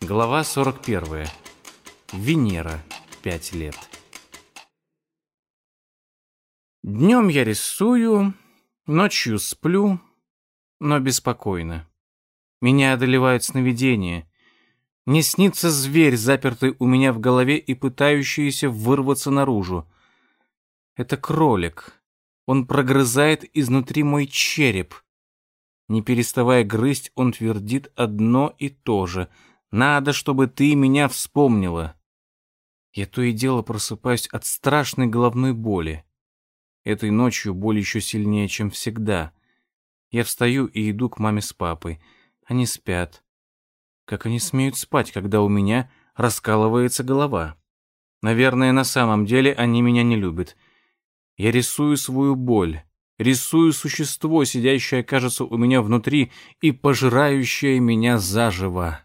Глава 41. Венера. Пять лет. Днем я рисую, ночью сплю, но беспокойно. Меня одолевают сновидения. Мне снится зверь, запертый у меня в голове и пытающийся вырваться наружу. Это кролик. Он прогрызает изнутри мой череп. Не переставая грызть, он твердит одно и то же. «Надо, чтобы ты меня вспомнила». Я то и дело просыпаюсь от страшной головной боли. Этой ночью боль еще сильнее, чем всегда. Я встаю и иду к маме с папой. Они спят. Как они смеют спать, когда у меня раскалывается голова? Наверное, на самом деле они меня не любят. Я рисую свою боль. Рисую существо, сидящее, кажется, у меня внутри и пожирающее меня заживо.